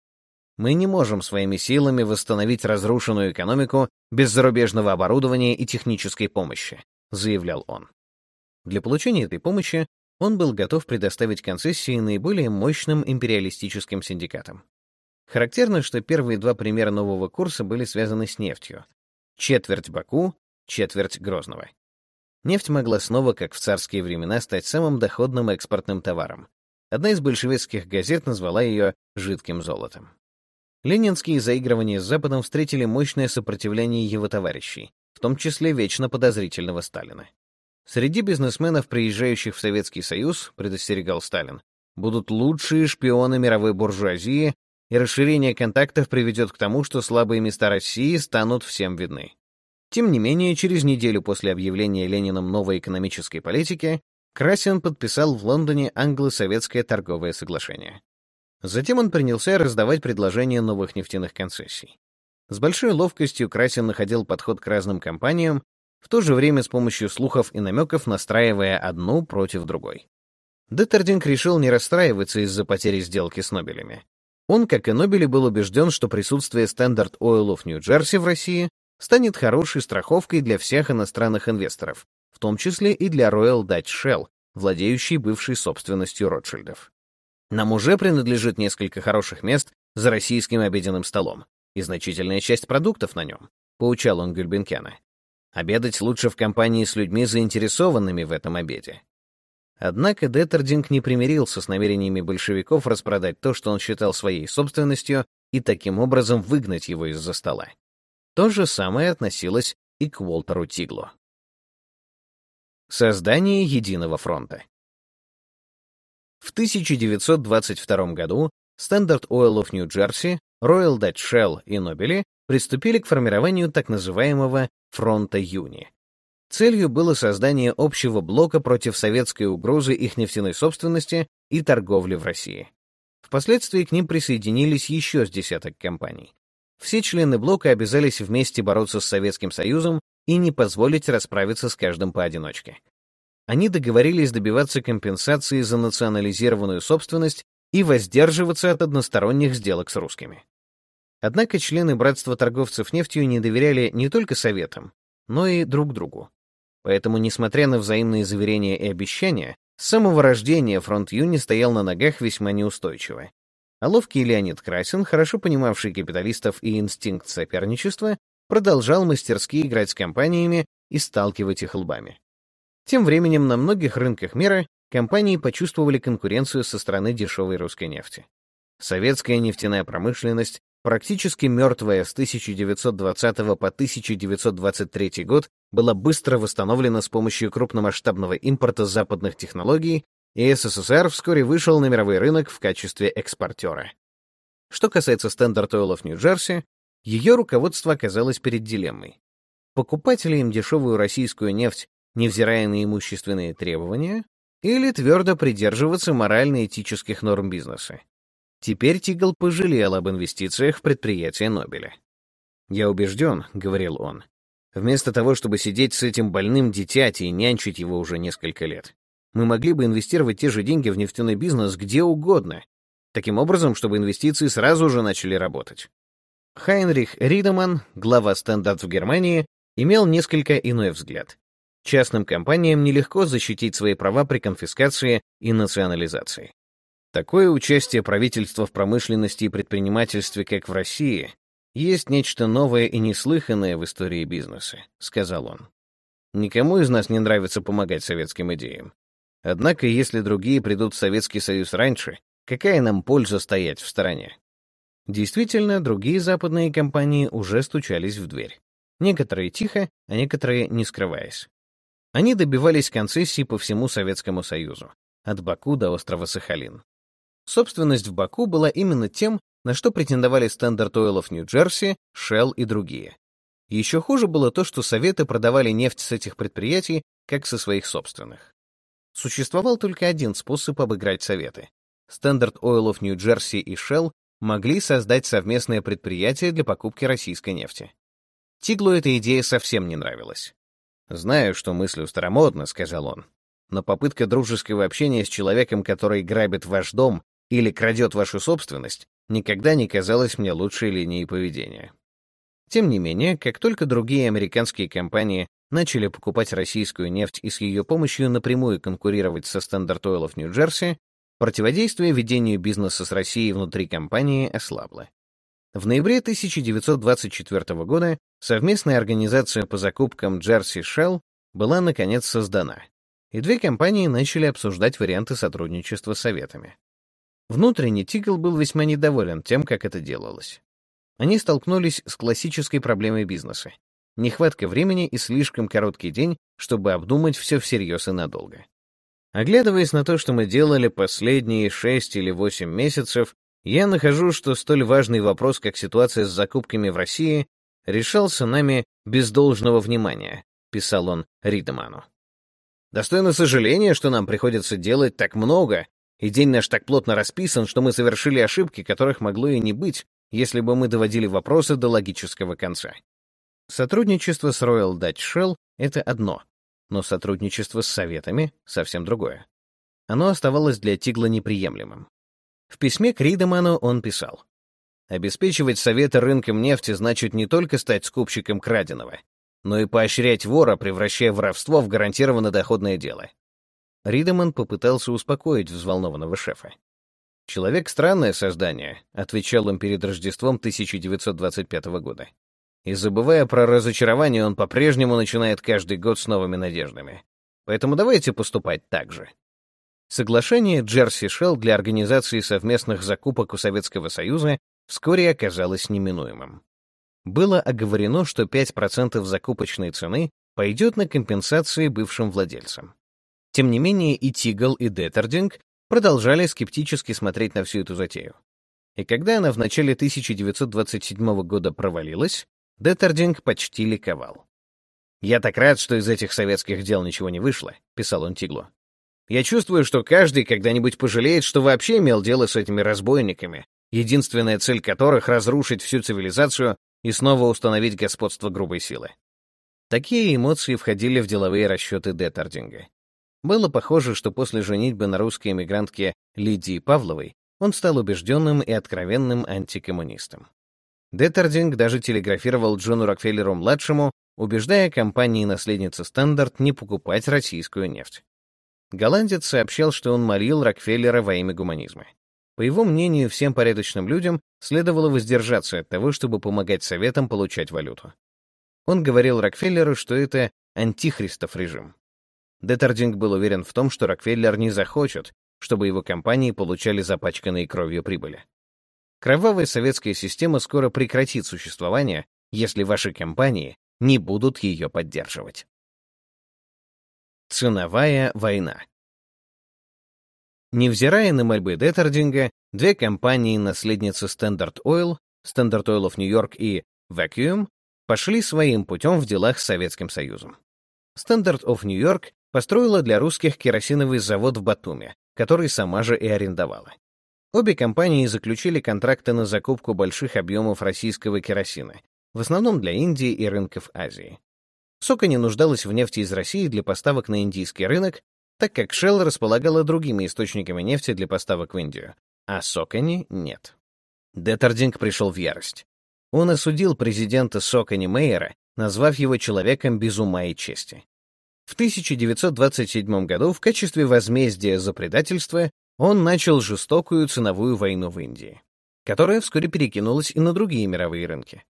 Мы не можем своими силами восстановить разрушенную экономику без зарубежного оборудования и технической помощи, заявлял он. Для получения этой помощи он был готов предоставить концессии наиболее мощным империалистическим синдикатам. Характерно, что первые два примера нового курса были связаны с нефтью. Четверть Баку, четверть Грозного. Нефть могла снова, как в царские времена, стать самым доходным экспортным товаром, Одна из большевистских газет назвала ее «жидким золотом». Ленинские заигрывания с Западом встретили мощное сопротивление его товарищей, в том числе вечно подозрительного Сталина. Среди бизнесменов, приезжающих в Советский Союз, предостерегал Сталин, будут лучшие шпионы мировой буржуазии, и расширение контактов приведет к тому, что слабые места России станут всем видны. Тем не менее, через неделю после объявления Лениным новой экономической политики, Красин подписал в Лондоне англо-советское торговое соглашение. Затем он принялся раздавать предложения новых нефтяных концессий. С большой ловкостью Красин находил подход к разным компаниям, в то же время с помощью слухов и намеков настраивая одну против другой. Деттердинг решил не расстраиваться из-за потери сделки с Нобелями. Он, как и Нобели, был убежден, что присутствие Standard Oil of Jersey в России станет хорошей страховкой для всех иностранных инвесторов, в том числе и для Royal Dutch Shell, владеющей бывшей собственностью Ротшильдов. Нам уже принадлежит несколько хороших мест за российским обеденным столом и значительная часть продуктов на нем, поучал он Гюльбенкена. Обедать лучше в компании с людьми, заинтересованными в этом обеде. Однако Деттердинг не примирился с намерениями большевиков распродать то, что он считал своей собственностью, и таким образом выгнать его из-за стола. То же самое относилось и к Уолтеру Тиглу. Создание единого фронта. В 1922 году Standard Oil of New Jersey, Royal Dutch Shell и Nobel приступили к формированию так называемого «фронта Юни». Целью было создание общего блока против советской угрозы их нефтяной собственности и торговли в России. Впоследствии к ним присоединились еще с десяток компаний. Все члены блока обязались вместе бороться с Советским Союзом и не позволить расправиться с каждым поодиночке. Они договорились добиваться компенсации за национализированную собственность и воздерживаться от односторонних сделок с русскими. Однако члены братства торговцев нефтью не доверяли не только советам, но и друг другу. Поэтому, несмотря на взаимные заверения и обещания, с самого рождения фронт Юни стоял на ногах весьма неустойчиво. А ловкий Леонид Красин, хорошо понимавший капиталистов и инстинкт соперничества, продолжал мастерски играть с компаниями и сталкивать их лбами. Тем временем на многих рынках мира компании почувствовали конкуренцию со стороны дешевой русской нефти. Советская нефтяная промышленность, практически мертвая с 1920 по 1923 год, была быстро восстановлена с помощью крупномасштабного импорта западных технологий, и СССР вскоре вышел на мировой рынок в качестве экспортера. Что касается Standard Oil of New Jersey, ее руководство оказалось перед дилеммой. Покупать ли им дешевую российскую нефть, невзирая на имущественные требования, или твердо придерживаться морально-этических норм бизнеса? Теперь Тигл пожалел об инвестициях в предприятие Нобеля. «Я убежден», — говорил он, вместо того, чтобы сидеть с этим больным дитятей и нянчить его уже несколько лет, мы могли бы инвестировать те же деньги в нефтяной бизнес где угодно, таким образом, чтобы инвестиции сразу же начали работать. Хайнрих Ридеман, глава Стандарт в Германии, имел несколько иной взгляд. Частным компаниям нелегко защитить свои права при конфискации и национализации. Такое участие правительства в промышленности и предпринимательстве, как в России, есть нечто новое и неслыханное в истории бизнеса, сказал он. Никому из нас не нравится помогать советским идеям. Однако, если другие придут в Советский Союз раньше, какая нам польза стоять в стороне? Действительно, другие западные компании уже стучались в дверь. Некоторые тихо, а некоторые не скрываясь. Они добивались концессий по всему Советскому Союзу, от Баку до острова Сахалин. Собственность в Баку была именно тем, на что претендовали Standard Oil of New Jersey, Shell и другие. Еще хуже было то, что Советы продавали нефть с этих предприятий, как со своих собственных. Существовал только один способ обыграть Советы. Standard Oil of New Jersey и Shell могли создать совместное предприятие для покупки российской нефти. Тиглу эта идея совсем не нравилась. «Знаю, что мыслю старомодно», — сказал он, «но попытка дружеского общения с человеком, который грабит ваш дом или крадет вашу собственность, никогда не казалась мне лучшей линией поведения». Тем не менее, как только другие американские компании начали покупать российскую нефть и с ее помощью напрямую конкурировать со Standard Oil New Jersey, противодействие ведению бизнеса с Россией внутри компании ослабло. В ноябре 1924 года совместная организация по закупкам Jersey Shell была наконец создана, и две компании начали обсуждать варианты сотрудничества с Советами. Внутренне Тигл был весьма недоволен тем, как это делалось. Они столкнулись с классической проблемой бизнеса нехватка времени и слишком короткий день, чтобы обдумать все всерьез и надолго. Оглядываясь на то, что мы делали последние шесть или восемь месяцев, я нахожу, что столь важный вопрос, как ситуация с закупками в России, решался нами без должного внимания, писал он Ридеману. Достойно сожаления, что нам приходится делать так много, и день наш так плотно расписан, что мы совершили ошибки, которых могло и не быть, если бы мы доводили вопросы до логического конца. Сотрудничество с Royal Dutch Shell — это одно, но сотрудничество с Советами — совсем другое. Оно оставалось для Тигла неприемлемым. В письме к Ридеману он писал, «Обеспечивать Советы рынком нефти значит не только стать скупщиком краденого, но и поощрять вора, превращая воровство в гарантированно доходное дело». Ридеман попытался успокоить взволнованного шефа. «Человек — странное создание», — отвечал он перед Рождеством 1925 года. И забывая про разочарование, он по-прежнему начинает каждый год с новыми надеждами. Поэтому давайте поступать так же. Соглашение Джерси Шелл для организации совместных закупок у Советского Союза вскоре оказалось неминуемым. Было оговорено, что 5% закупочной цены пойдет на компенсации бывшим владельцам. Тем не менее и Тигл, и Деттердинг продолжали скептически смотреть на всю эту затею. И когда она в начале 1927 года провалилась, Деттердинг почти ликовал. «Я так рад, что из этих советских дел ничего не вышло», — писал он Тиглу. «Я чувствую, что каждый когда-нибудь пожалеет, что вообще имел дело с этими разбойниками, единственная цель которых — разрушить всю цивилизацию и снова установить господство грубой силы». Такие эмоции входили в деловые расчеты Деттердинга. Было похоже, что после женитьбы на русской эмигрантке Лидии Павловой он стал убежденным и откровенным антикоммунистом. Деттердинг даже телеграфировал Джону Рокфеллеру-младшему, убеждая компании-наследницы Стандарт не покупать российскую нефть. Голландец сообщал, что он молил Рокфеллера во имя гуманизма. По его мнению, всем порядочным людям следовало воздержаться от того, чтобы помогать Советам получать валюту. Он говорил Рокфеллеру, что это антихристов режим. Деттердинг был уверен в том, что Рокфеллер не захочет, чтобы его компании получали запачканные кровью прибыли. Кровавая советская система скоро прекратит существование, если ваши компании не будут ее поддерживать. Ценовая война Невзирая на мольбы Деттердинга, две компании-наследницы Standard Oil, Standard Oil of New York и Vacuum, пошли своим путем в делах с Советским Союзом. Standard of New York построила для русских керосиновый завод в Батуме, который сама же и арендовала. Обе компании заключили контракты на закупку больших объемов российского керосина, в основном для Индии и рынков Азии. Сока не нуждалась в нефти из России для поставок на индийский рынок, так как Shell располагала другими источниками нефти для поставок в Индию, а Сокони — нет. Деттердинг пришел в ярость. Он осудил президента Сокони Мейера, назвав его человеком без ума и чести. В 1927 году в качестве возмездия за предательство он начал жестокую ценовую войну в Индии, которая вскоре перекинулась и на другие мировые рынки.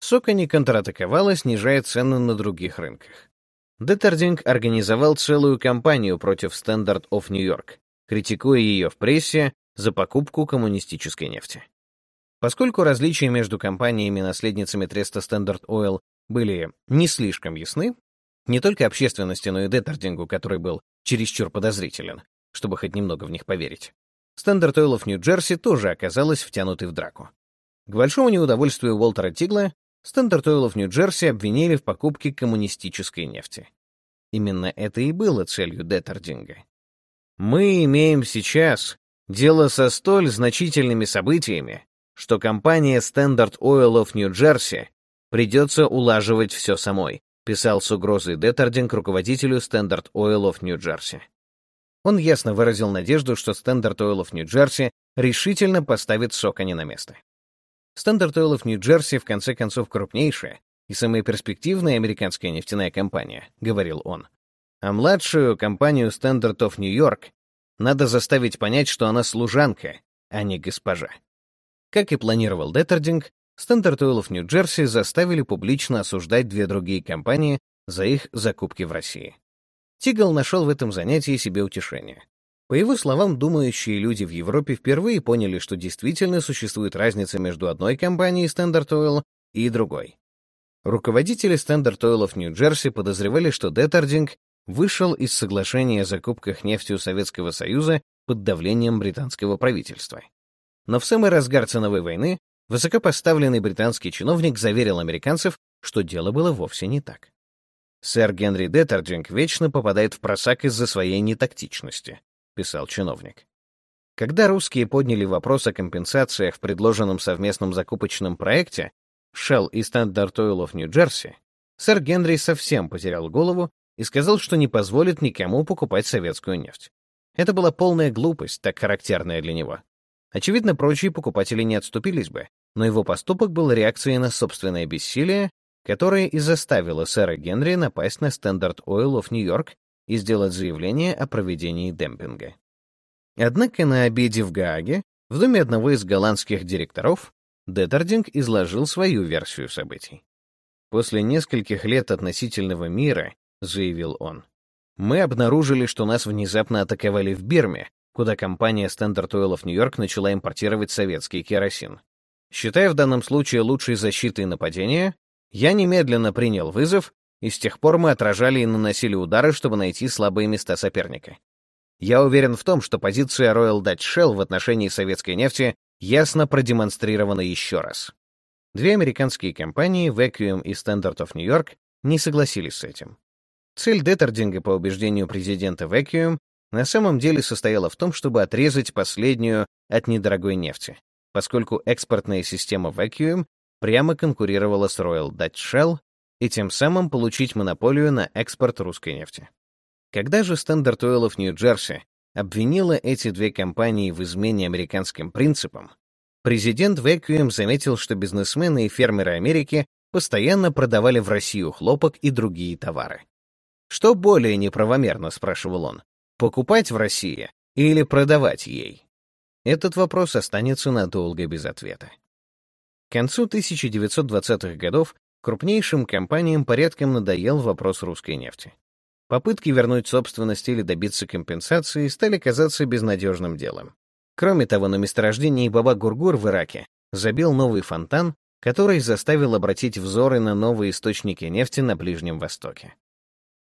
Сокони контратаковала, снижая цены на других рынках. Деттердинг организовал целую кампанию против Standard of New York, критикуя ее в прессе за покупку коммунистической нефти. Поскольку различия между компаниями-наследницами Треста Standard Oil были не слишком ясны, не только общественности, но и Деттердингу, который был чересчур подозрителен, чтобы хоть немного в них поверить. Standard Oil Нью-Джерси тоже оказалась втянутой в драку. К большому неудовольствию Уолтера Тигла, Standard Oil Нью-Джерси обвинили в покупке коммунистической нефти. Именно это и было целью Деттердинга. Мы имеем сейчас дело со столь значительными событиями, что компания Standard Oil of Нью-Джерси придется улаживать все самой, писал с угрозой Деттердинг руководителю Standard Oil of Нью-Джерси. Он ясно выразил надежду, что Standard Oil of Нью-Джерси решительно поставит Сокони на место. Standard Oil of Нью-Джерси в конце концов крупнейшая и самая перспективная американская нефтяная компания, говорил он. А младшую компанию Standard of New York надо заставить понять, что она служанка, а не госпожа. Как и планировал Деттердинг, Standard Oil of Нью-Джерси заставили публично осуждать две другие компании за их закупки в России. Тигл нашел в этом занятии себе утешение. По его словам, думающие люди в Европе впервые поняли, что действительно существует разница между одной компанией Standard Oil и другой. Руководители Standard Oil в Нью-Джерси подозревали, что Деттердинг вышел из соглашения о закупках нефти у Советского Союза под давлением британского правительства. Но в самый разгар ценовой войны высокопоставленный британский чиновник заверил американцев, что дело было вовсе не так. «Сэр Генри Деттердинг вечно попадает в просак из-за своей нетактичности», — писал чиновник. Когда русские подняли вопрос о компенсациях в предложенном совместном закупочном проекте Shell и Standard Oil of Нью-Джерси, сэр Генри совсем потерял голову и сказал, что не позволит никому покупать советскую нефть. Это была полная глупость, так характерная для него. Очевидно, прочие покупатели не отступились бы, но его поступок был реакцией на собственное бессилие которая и заставила сэра Генри напасть на Standard Oil of York и сделать заявление о проведении демпинга. Однако на обеде в Гааге, в доме одного из голландских директоров, Деттердинг изложил свою версию событий. «После нескольких лет относительного мира», — заявил он, «мы обнаружили, что нас внезапно атаковали в Бирме, куда компания Standard Oil of New York начала импортировать советский керосин. Считая в данном случае лучшей защитой нападения, я немедленно принял вызов, и с тех пор мы отражали и наносили удары, чтобы найти слабые места соперника. Я уверен в том, что позиция Royal Dutch Shell в отношении советской нефти ясно продемонстрирована еще раз. Две американские компании, Vacuum и Standard of New York, не согласились с этим. Цель Деттердинга, по убеждению президента Vacuum, на самом деле состояла в том, чтобы отрезать последнюю от недорогой нефти, поскольку экспортная система Vacuum прямо конкурировала с Royal Dutch Shell и тем самым получить монополию на экспорт русской нефти. Когда же Standard Oil of Нью-Джерси обвинила эти две компании в измене американским принципам, президент Vacuum заметил, что бизнесмены и фермеры Америки постоянно продавали в Россию хлопок и другие товары. Что более неправомерно, спрашивал он, покупать в России или продавать ей? Этот вопрос останется надолго без ответа. К концу 1920-х годов крупнейшим компаниям порядком надоел вопрос русской нефти. Попытки вернуть собственность или добиться компенсации стали казаться безнадежным делом. Кроме того, на месторождении Баба-Гургур в Ираке забил новый фонтан, который заставил обратить взоры на новые источники нефти на Ближнем Востоке.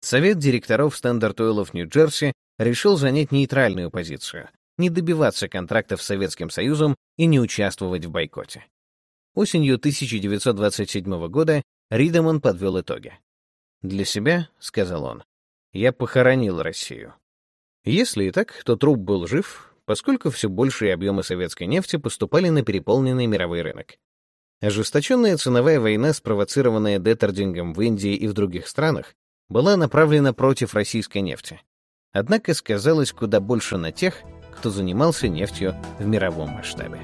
Совет директоров Standard Oil of Нью-Джерси решил занять нейтральную позицию, не добиваться контрактов с Советским Союзом и не участвовать в бойкоте. Осенью 1927 года Ридеман подвел итоги. «Для себя, — сказал он, — я похоронил Россию. Если и так, то труп был жив, поскольку все большие объемы советской нефти поступали на переполненный мировой рынок. Ожесточенная ценовая война, спровоцированная детердингом в Индии и в других странах, была направлена против российской нефти. Однако сказалось куда больше на тех, кто занимался нефтью в мировом масштабе.